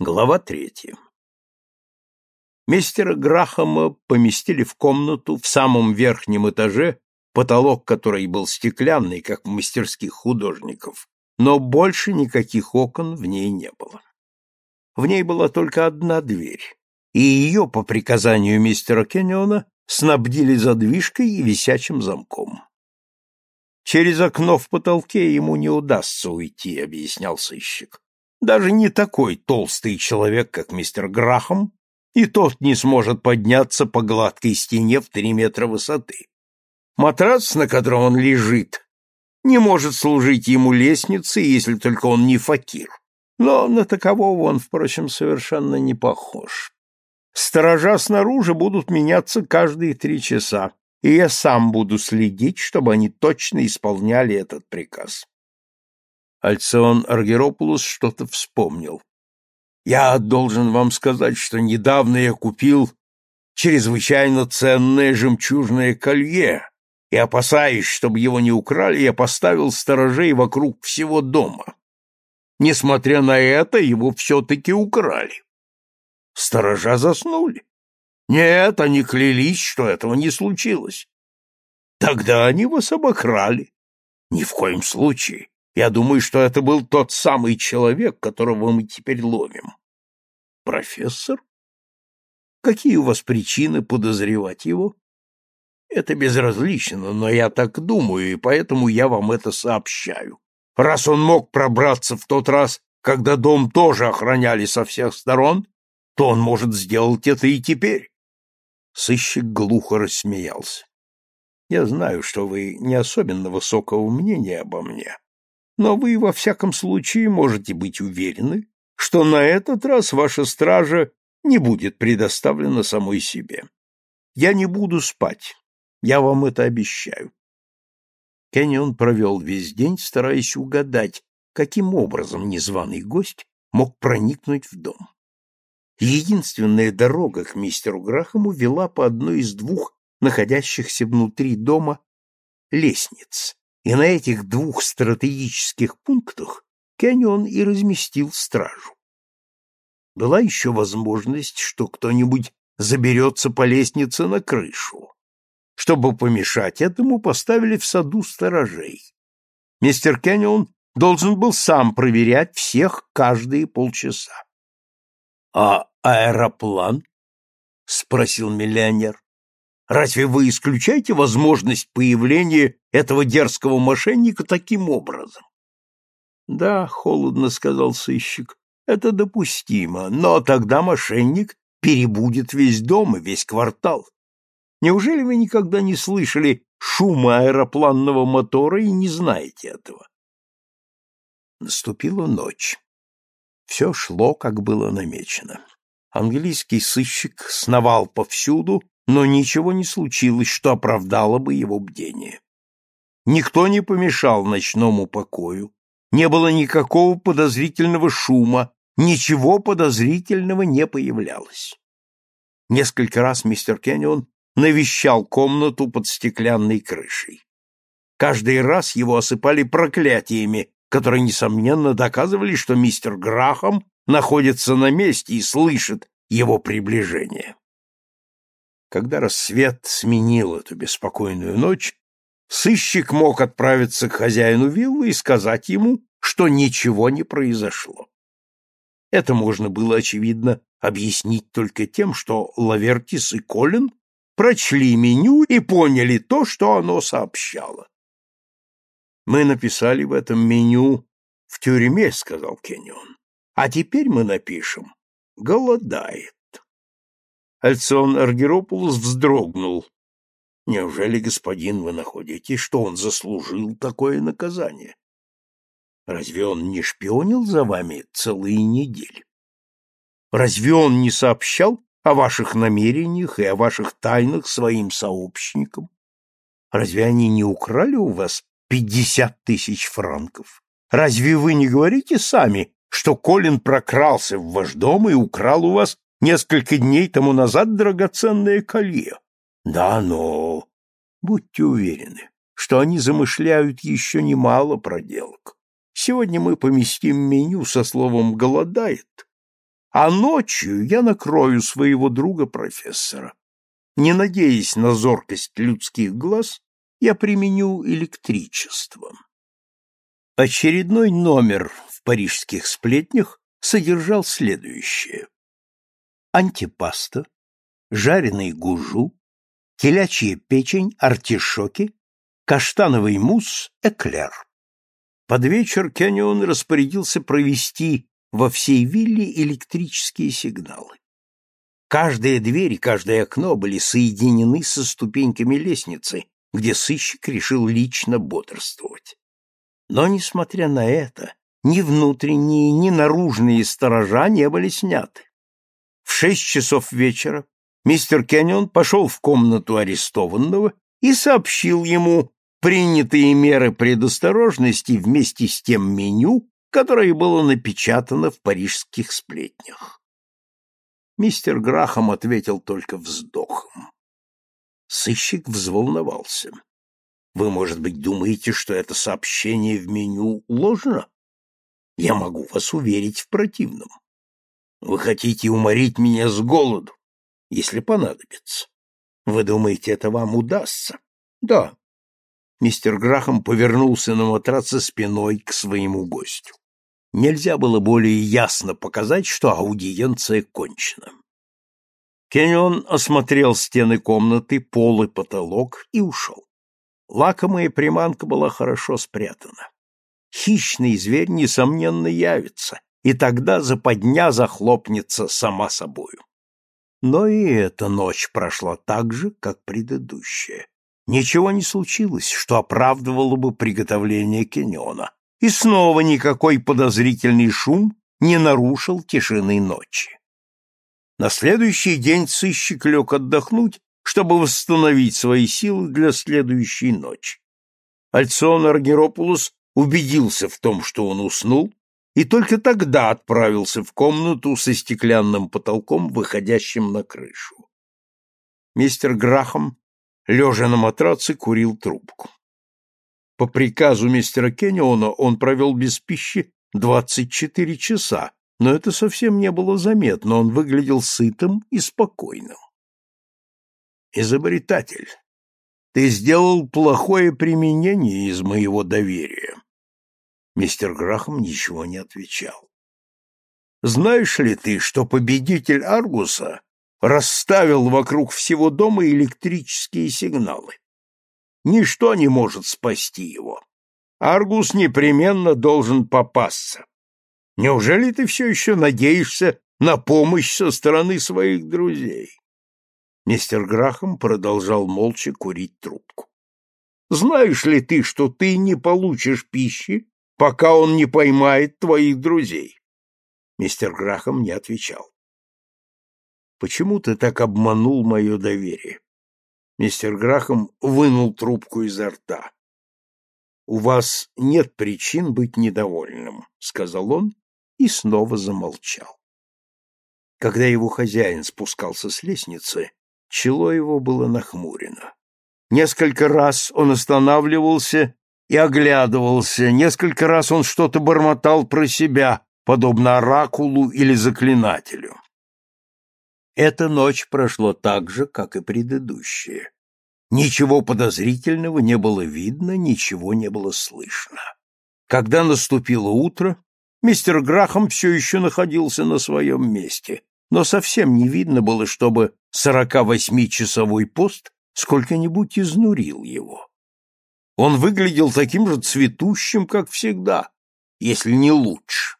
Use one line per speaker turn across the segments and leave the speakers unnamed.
Глава третья. Мистера Грахама поместили в комнату в самом верхнем этаже, потолок которой был стеклянный, как в мастерских художников, но больше никаких окон в ней не было. В ней была только одна дверь, и ее, по приказанию мистера Кенниона, снабдили задвижкой и висячим замком. Через окно в потолке ему не удастся уйти, объяснял сыщик. Даже не такой толстый человек, как мистер Грахам, и тот не сможет подняться по гладкой стене в три метра высоты. Матрас, на котором он лежит, не может служить ему лестницей, если только он не факир. Но на такового он, впрочем, совершенно не похож. Сторожа снаружи будут меняться каждые три часа, и я сам буду следить, чтобы они точно исполняли этот приказ. Альцион Аргеропулос что-то вспомнил. «Я должен вам сказать, что недавно я купил чрезвычайно ценное жемчужное колье, и, опасаясь, чтобы его не украли, я поставил сторожей вокруг всего дома. Несмотря на это, его все-таки украли. Сторожа заснули. Нет, они клялись, что этого не случилось. Тогда они вас обокрали. Ни в коем случае. Я думаю, что это был тот самый человек, которого мы теперь ловим. Профессор? Какие у вас причины подозревать его? Это безразлично, но я так думаю, и поэтому я вам это сообщаю. Раз он мог пробраться в тот раз, когда дом тоже охраняли со всех сторон, то он может сделать это и теперь. Сыщик глухо рассмеялся. Я знаю, что вы не особенно высокого мнения обо мне, но вы во всяком случае можете быть уверены, что на этот раз ваша стража не будет предоставлена самой себе. Я не буду спать, я вам это обещаю. Кеннион провел весь день, стараясь угадать, каким образом незваный гость мог проникнуть в дом. Единственная дорога к мистеру Грахаму вела по одной из двух находящихся внутри дома лестниц, и на этих двух стратегических пунктах Кеннион и разместил стражу. Была еще возможность, что кто-нибудь заберется по лестнице на крышу. Чтобы помешать этому, поставили в саду сторожей. Мистер Кеннион должен был сам проверять всех каждые полчаса. — А аэроплан? — спросил миллионер. Разве вы исключаете возможность появления этого дерзкого мошенника таким образом? Да, холодно сказал сыщик. Это допустимо, но тогда мошенник перебудет весь дом и весь квартал. Неужели вы никогда не слышали шума аэропланного мотора и не знаете этого? Наступила ночь. Все шло, как было намечено. Английский сыщик сновал повсюду, но ничего не случилось, что оправдало бы его бдение. Никто не помешал ночному покою, не было никакого подозрительного шума, ничего подозрительного не появлялось. Несколько раз мистер Кеннион навещал комнату под стеклянной крышей. Каждый раз его осыпали проклятиями, которые, несомненно, доказывали, что мистер Грахам находится на месте и слышит его приближение. Когда рассвет сменил эту беспокойную ночь, сыщик мог отправиться к хозяину виллы и сказать ему, что ничего не произошло. Это можно было, очевидно, объяснить только тем, что Лавертис и Колин прочли меню и поняли то, что оно сообщало. «Мы написали в этом меню в тюрьме», — сказал Кеннион. «А теперь мы напишем «голодает». Альцион Аргеропулос вздрогнул. Неужели, господин, вы находите, что он заслужил такое наказание? Разве он не шпионил за вами целые недели? Разве он не сообщал о ваших намерениях и о ваших тайнах своим сообщникам? Разве они не украли у вас пятьдесят тысяч франков? Разве вы не говорите сами, что Колин прокрался в ваш дом и украл у вас несколько дней тому назад драгоценное колье. Да, но будьте уверены, что они замышляют еще немало проделок. Сегодня мы поместим меню со словом «голодает», а ночью я накрою своего друга-профессора. Не надеясь на зоркость людских глаз, я применю электричество. Очередной номер в парижских сплетнях содержал следующее. Антипаста, жареный гужу, телячья печень, артишоки, каштановый мусс, эклер. Под вечер Кеннион распорядился провести во всей вилле электрические сигналы. Каждая дверь и каждое окно были соединены со ступеньками лестницы, где сыщик решил лично бодрствовать. Но, несмотря на это, ни внутренние, ни наружные сторожа не были сняты. Шесть часов вечера мистер Кеннион пошел в комнату арестованного и сообщил ему принятые меры предосторожности вместе с тем меню, которое было напечатано в парижских сплетнях. Мистер Грахам ответил только вздохом. Сыщик взволновался. Вы, может быть, думаете, что это сообщение в меню ложно? Я могу вас уверить в противном. Вы хотите уморить меня с голоду, если понадобится. Вы думаете, это вам удастся? Да. Мистер Грахам повернулся на матраце спиной к своему гостю. Нельзя было более ясно показать, что аудиенция кончена. Кеннион осмотрел стены комнаты, пол и потолок и ушел. Лакомая приманка была хорошо спрятана. Хищный зверь, несомненно, явится, и тогда западня захлопнется сама собою. Но и эта ночь прошла так же, как предыдущая. Ничего не случилось, что оправдывало бы приготовление Кеньона, и снова никакой подозрительный шум не нарушил тишины ночи. На следующий день сыщик лег отдохнуть чтобы восстановить свои силы для следующей ночи. Альцион Аргеропулос убедился в том, что он уснул, и только тогда отправился в комнату со стеклянным потолком, выходящим на крышу. Мистер Грахам, лежа на матраце, курил трубку. По приказу мистера Кенниона он провел без пищи 24 часа, но это совсем не было заметно, он выглядел сытым и спокойным изобретатель, ты сделал плохое применение из моего доверия. Мистер Грахам ничего не отвечал. Знаешь ли ты, что победитель Аргуса расставил вокруг всего дома электрические сигналы? Ничто не может спасти его. Аргус непременно должен попасться. Неужели ты все еще надеешься на помощь со стороны своих друзей? Мистер Грахам продолжал молча курить трубку. Знаешь ли ты, что ты не получишь пищи, пока он не поймает твоих друзей? Мистер Грахам не отвечал. Почему ты так обманул мое доверие? Мистер Грахам вынул трубку изо рта. У вас нет причин быть недовольным, сказал он и снова замолчал. Когда его хозяин спускался с лестницы, Чело его было нахмурено. Несколько раз он останавливался и оглядывался, несколько раз он что-то бормотал про себя, подобно оракулу или заклинателю. Эта ночь прошла так же, как и предыдущая. Ничего подозрительного не было видно, ничего не было слышно. Когда наступило утро, мистер Грахам все еще находился на своем месте, но совсем не видно было, чтобы сорока восьмичасовой пост сколько-нибудь изнурил его. Он выглядел таким же цветущим, как всегда, если не лучше.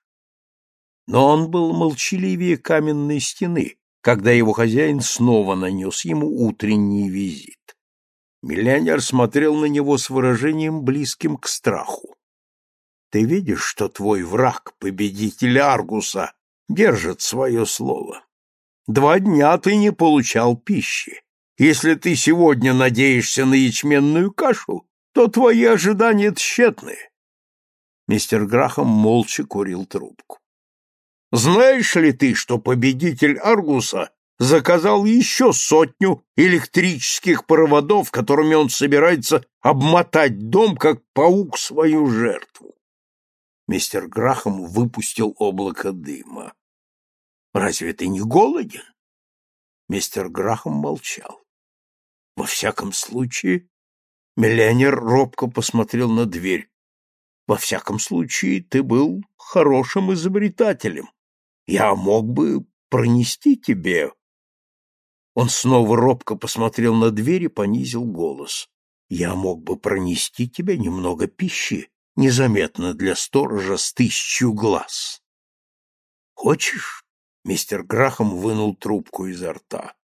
Но он был молчаливее каменной стены, когда его хозяин снова нанес ему утренний визит. Миллионер смотрел на него с выражением близким к страху. «Ты видишь, что твой враг, победитель Аргуса, держит свое слово. Два дня ты не получал пищи. Если ты сегодня надеешься на ячменную кашу, то твои ожидания тщетны. Мистер Грахам молча курил трубку. Знаешь ли ты, что победитель Аргуса заказал еще сотню электрических проводов, которыми он собирается обмотать дом, как паук свою жертву? Мистер Грахам выпустил облако дыма. Разве ты не голоден? Мистер Грахам молчал. Во всяком случае, миллионер робко посмотрел на дверь. Во всяком случае, ты был хорошим изобретателем. Я мог бы пронести тебе. Он снова робко посмотрел на дверь и понизил голос. Я мог бы пронести тебе немного пищи, незаметно для сторожа с тысячу глаз. Хочешь? Мистер Грахам вынул трубку изо рта.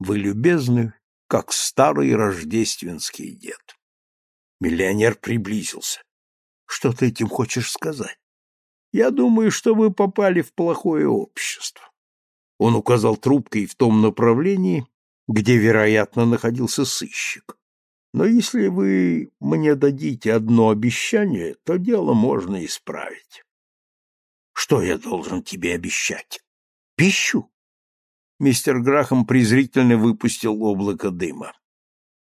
Вы любезны, как старый рождественский дед. Миллионер приблизился. Что ты этим хочешь сказать? Я думаю, что вы попали в плохое общество. Он указал трубкой в том направлении, где, вероятно, находился сыщик. Но если вы мне дадите одно обещание, то дело можно исправить. Что я должен тебе обещать? Пищу? Мистер Грахам презрительно выпустил облако дыма.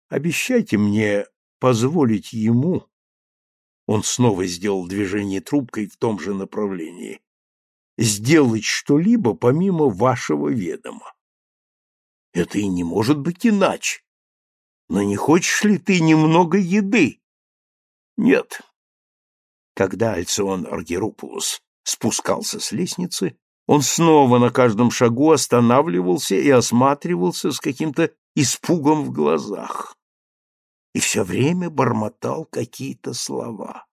Обещайте мне позволить ему он снова сделал движение трубкой в том же направлении. Сделать что-либо помимо вашего ведома. Это и не может быть иначе. Но не хочешь ли ты немного еды? Нет. Когда Альцион Аргерупулус спускался с лестницы, он снова на каждом шагу останавливался и осматривался с каким-то испугом в глазах и все время бормотал какие-то слова.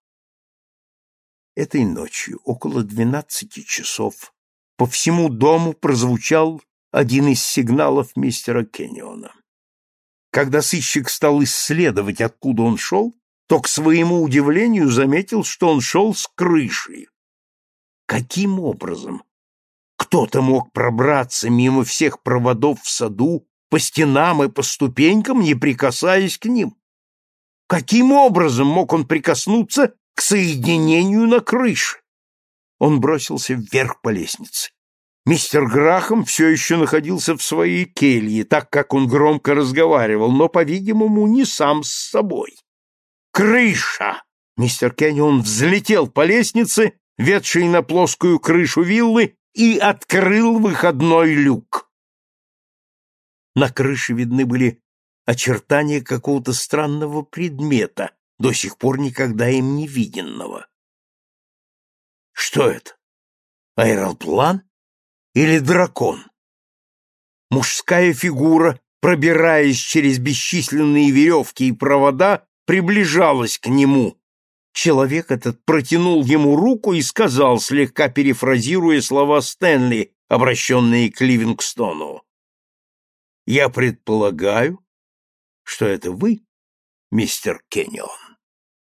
Этой ночью, около двенадцати часов, по всему дому прозвучал один из сигналов мистера Кенниона. Когда сыщик стал исследовать, откуда он шел, то, к своему удивлению, заметил, что он шел с крыши. Каким образом кто-то мог пробраться мимо всех проводов в саду, по стенам и по ступенькам, не прикасаясь к ним? Каким образом мог он прикоснуться к соединению на крыше? Он бросился вверх по лестнице. Мистер Грахам все еще находился в своей келье, так как он громко разговаривал, но, по-видимому, не сам с собой. «Крыша!» Мистер Кеннион взлетел по лестнице, ведшей на плоскую крышу виллы, и открыл выходной люк. На крыше видны были очертания какого-то странного предмета, до сих пор никогда им не виденного. Что это? Аэроплан или дракон? Мужская фигура, пробираясь через бесчисленные веревки и провода, приближалась к нему. Человек этот протянул ему руку и сказал, слегка перефразируя слова Стэнли, обращенные к Ливингстону. «Я предполагаю, что это вы, мистер Кеннион.